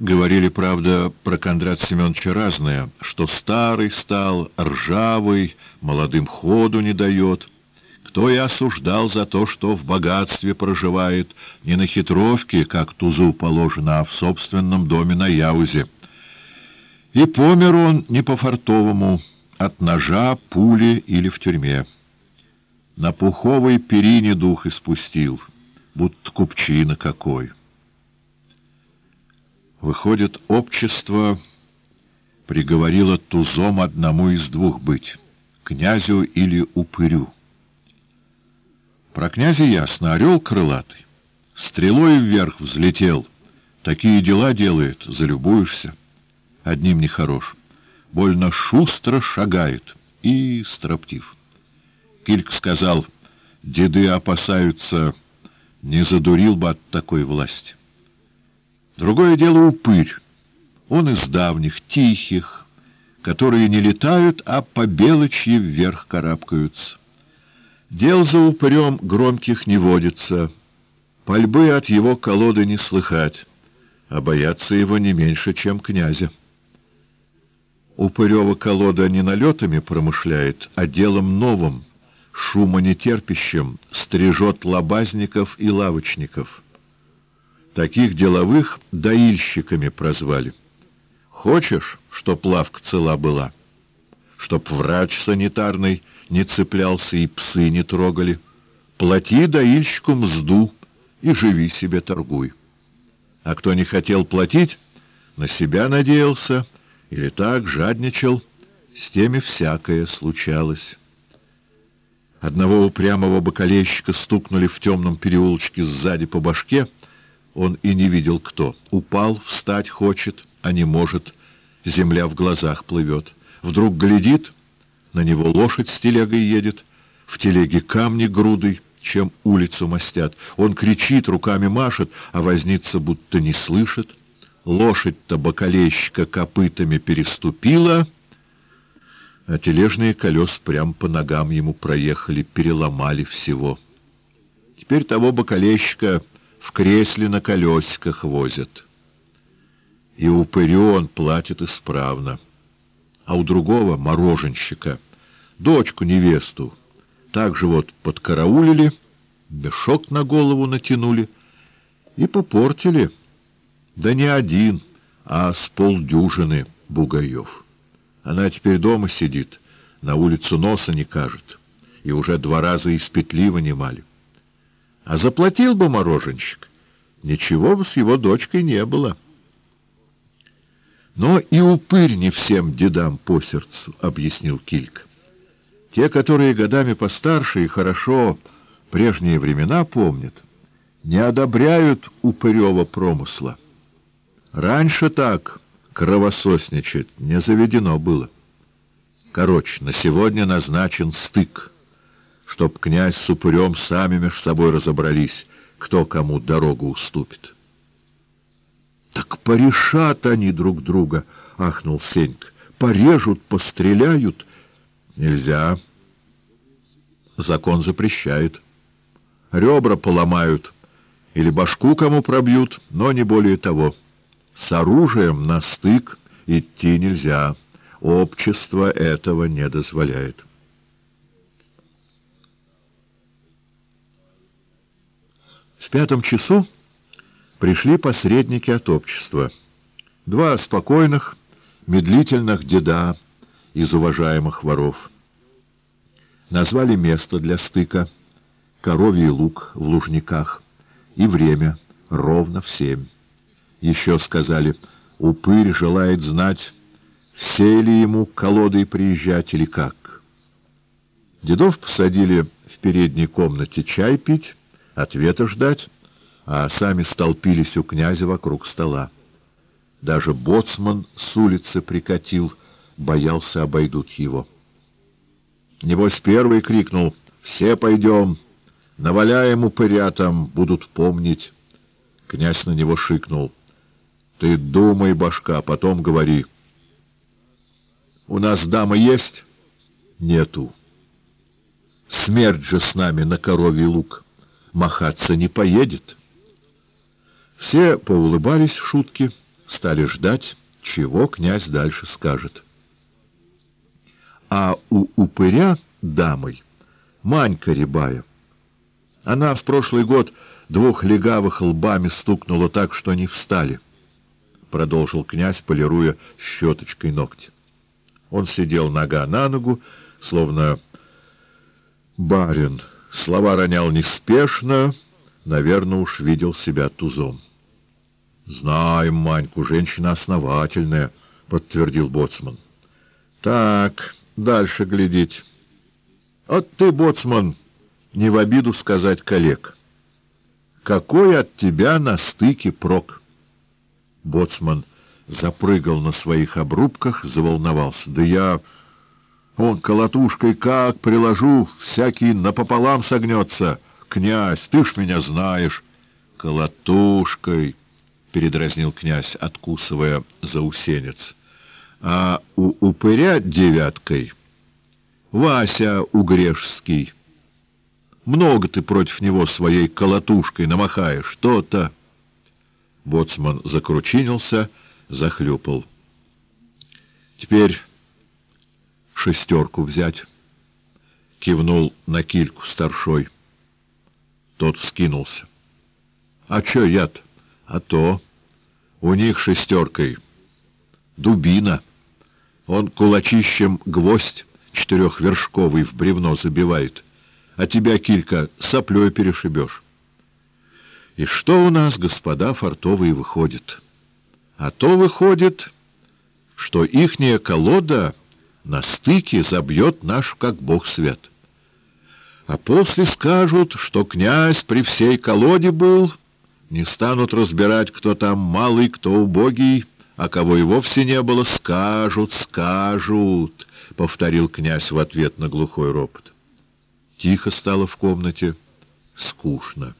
Speaker 1: Говорили, правда, про Кондрат Семеновича разное, что старый стал, ржавый, молодым ходу не дает. Кто и осуждал за то, что в богатстве проживает, не на хитровке, как тузу положено, а в собственном доме на Яузе. И помер он не по-фартовому, от ножа, пули или в тюрьме. На пуховой перине дух испустил, будто купчина какой. Выходит, общество приговорило тузом одному из двух быть — князю или упырю. Про князя ясно, орел крылатый. Стрелой вверх взлетел. Такие дела делает, залюбуешься. Одним нехорош. Больно шустро шагает и строптив. Кильк сказал, деды опасаются, не задурил бы от такой власти. Другое дело упырь. Он из давних, тихих, которые не летают, а по белочьи вверх карабкаются. Дел за упырем громких не водится, пальбы от его колоды не слыхать, а бояться его не меньше, чем князя. Упырева колода не налетами промышляет, а делом новым — шума нетерпящим, стрижет лобазников и лавочников. Таких деловых доильщиками прозвали. Хочешь, чтоб лавка цела была? Чтоб врач санитарный не цеплялся и псы не трогали? Плати доильщику мзду и живи себе торгуй. А кто не хотел платить, на себя надеялся или так жадничал, с теми всякое случалось». Одного упрямого бокалейщика стукнули в темном переулочке сзади по башке. Он и не видел кто. Упал, встать хочет, а не может. Земля в глазах плывет. Вдруг глядит, на него лошадь с телегой едет. В телеге камни грудой, чем улицу мастят. Он кричит, руками машет, а возница будто не слышит. Лошадь-то бокалейщика копытами переступила — а тележные колес прям по ногам ему проехали, переломали всего. Теперь того бокалейщика в кресле на колесиках возят. И упырю он платит исправно. А у другого, мороженщика, дочку-невесту, так же вот подкараулили, мешок на голову натянули и попортили. Да не один, а с полдюжины бугаев. Она теперь дома сидит, на улицу носа не кажет, и уже два раза из петли вынимали. А заплатил бы мороженщик, ничего бы с его дочкой не было. Но и упырь не всем дедам по сердцу, — объяснил Кильк. Те, которые годами постарше и хорошо прежние времена помнят, не одобряют упырева промысла. Раньше так кровососничать не заведено было. Короче, на сегодня назначен стык, чтоб князь с упырем сами между собой разобрались, кто кому дорогу уступит. — Так порешат они друг друга, — ахнул Сенька. — Порежут, постреляют. — Нельзя. Закон запрещает. Ребра поломают или башку кому пробьют, но не более того. — с оружием на стык идти нельзя. Общество этого не дозволяет. В пятом часу пришли посредники от общества. Два спокойных, медлительных деда из уважаемых воров. Назвали место для стыка, коровий луг в Лужниках, и время ровно в семь. Еще сказали, упырь желает знать, все ли ему колодой приезжать или как. Дедов посадили в передней комнате чай пить, ответа ждать, а сами столпились у князя вокруг стола. Даже боцман с улицы прикатил, боялся, обойдут его. Небось, первый крикнул «Все пойдем! Наваляем упыря будут помнить!» Князь на него шикнул «Ты думай, башка, потом говори!» «У нас дама есть?» «Нету!» «Смерть же с нами на коровий лук! Махаться не поедет!» Все поулыбались в шутки, стали ждать, чего князь дальше скажет. А у упыря дамой Манька Рябая. Она в прошлый год двух легавых лбами стукнула так, что они встали, — продолжил князь, полируя щеточкой ногти. Он сидел нога на ногу, словно барин. Слова ронял неспешно, наверное, уж видел себя тузом. «Знаем Маньку, женщина основательная», — подтвердил боцман. «Так, дальше глядеть. Вот ты, боцман, не в обиду сказать коллег. Какой от тебя на стыке прок?» Боцман запрыгал на своих обрубках, заволновался. «Да я... Он колотушкой как приложу, всякий напополам согнется. Князь, ты ж меня знаешь. Колотушкой...» — передразнил князь, откусывая заусенец. — А у упыря девяткой Вася Угрешский. Много ты против него своей колотушкой намахаешь, то-то. Боцман закручинился, захлюпал. Теперь шестерку взять. Кивнул на кильку старшой. Тот скинулся. — А чё я-то? А то у них шестеркой дубина. Он кулачищем гвоздь четырехвершковый в бревно забивает, а тебя, килька, соплей перешибешь. И что у нас, господа фартовые, выходит? А то выходит, что ихняя колода на стыке забьет нашу, как бог свят. А после скажут, что князь при всей колоде был не станут разбирать, кто там малый, кто убогий, а кого и вовсе не было, скажут, скажут, — повторил князь в ответ на глухой ропот. Тихо стало в комнате, скучно.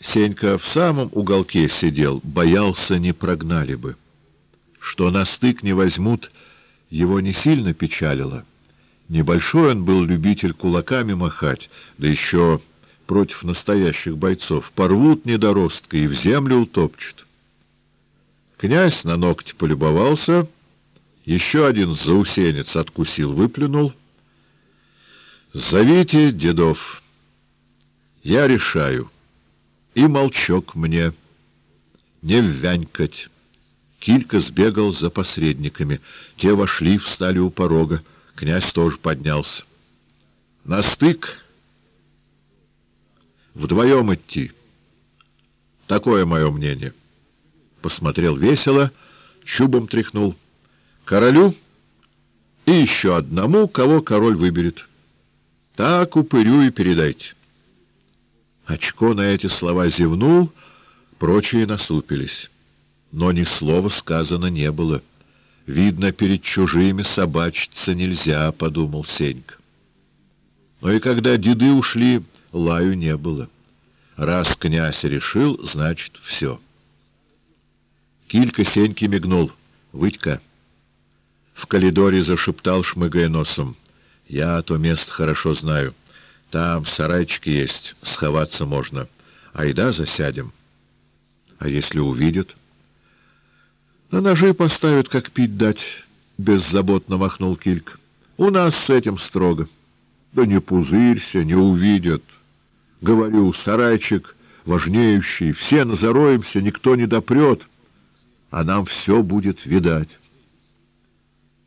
Speaker 1: Сенька в самом уголке сидел, боялся, не прогнали бы. Что на стык не возьмут, его не сильно печалило. Небольшой он был любитель кулаками махать, да еще против настоящих бойцов, порвут недоростка и в землю утопчут. Князь на ногти полюбовался, еще один заусенец откусил, выплюнул. «Зовите дедов, я решаю, и молчок мне, не ввянькать». Килька сбегал за посредниками. Те вошли, встали у порога. Князь тоже поднялся. «На стык!» Вдвоем идти. Такое мое мнение. Посмотрел весело, чубом тряхнул. Королю и еще одному, кого король выберет. Так упырю и передайте. Очко на эти слова зевнул, прочие насупились. Но ни слова сказано не было. Видно, перед чужими собачиться нельзя, — подумал Сенька. Но и когда деды ушли, лаю не было. Раз князь решил, значит, все. Килька Сеньки мигнул. «Вытька!» В коридоре зашептал, шмыгая носом. «Я то место хорошо знаю. Там сарайчики есть, сховаться можно. Айда засядем». «А если увидят?» «На ножи поставят, как пить дать», — беззаботно махнул Кильк. «У нас с этим строго». «Да не пузырься, не увидят». Говорю, сарайчик важнеющий, все назароемся, никто не допрет, а нам все будет видать.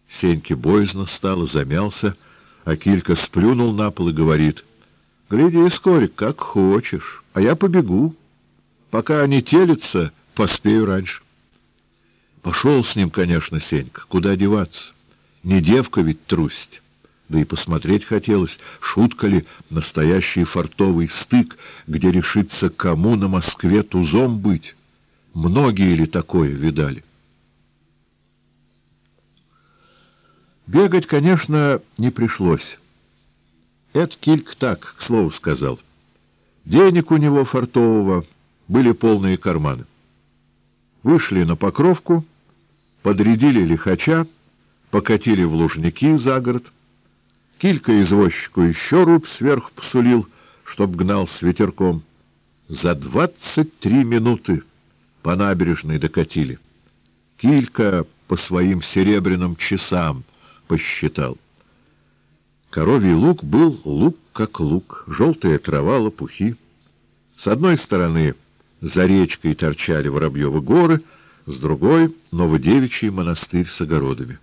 Speaker 1: Сеньке боязно стало, замялся, а Килька сплюнул на пол и говорит, — Гляди, Скорик, как хочешь, а я побегу. Пока они телятся, поспею раньше. Пошел с ним, конечно, Сенька. Куда деваться? Не девка ведь трусить. Да и посмотреть хотелось, шутка ли настоящий фартовый стык, где решится, кому на Москве тузом быть. Многие ли такое видали? Бегать, конечно, не пришлось. Это Кильк так, к слову сказал. Денег у него фартового были полные карманы. Вышли на Покровку, подрядили лихача, покатили в Лужники за город. Килька извозчику еще рубь сверху посулил, чтоб гнал с ветерком. За двадцать три минуты по набережной докатили. Килька по своим серебряным часам посчитал. Коровий лук был лук как лук, желтая трава, лопухи. С одной стороны за речкой торчали Воробьевы горы, с другой — Новодевичий монастырь с огородами.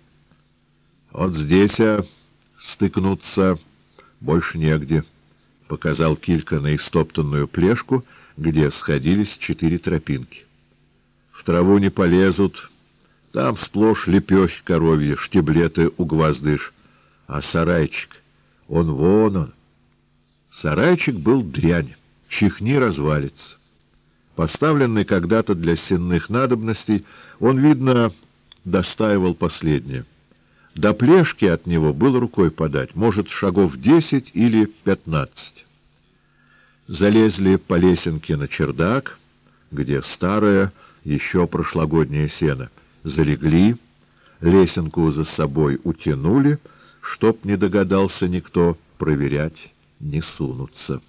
Speaker 1: Вот здесь а, стыкнуться больше негде, — показал Килька на истоптанную плешку, где сходились четыре тропинки. В траву не полезут, там сплошь лепехи коровьи, штиблеты угвоздышь, а сарайчик, он вон он. Сарайчик был дрянь, чихни развалится. Поставленный когда-то для сенных надобностей, он, видно, достаивал последнее. До плешки от него было рукой подать, может, шагов десять или пятнадцать. Залезли по лесенке на чердак, где старое, еще прошлогоднее сено. Залегли, лесенку за собой утянули, чтоб не догадался никто, проверять не сунуться.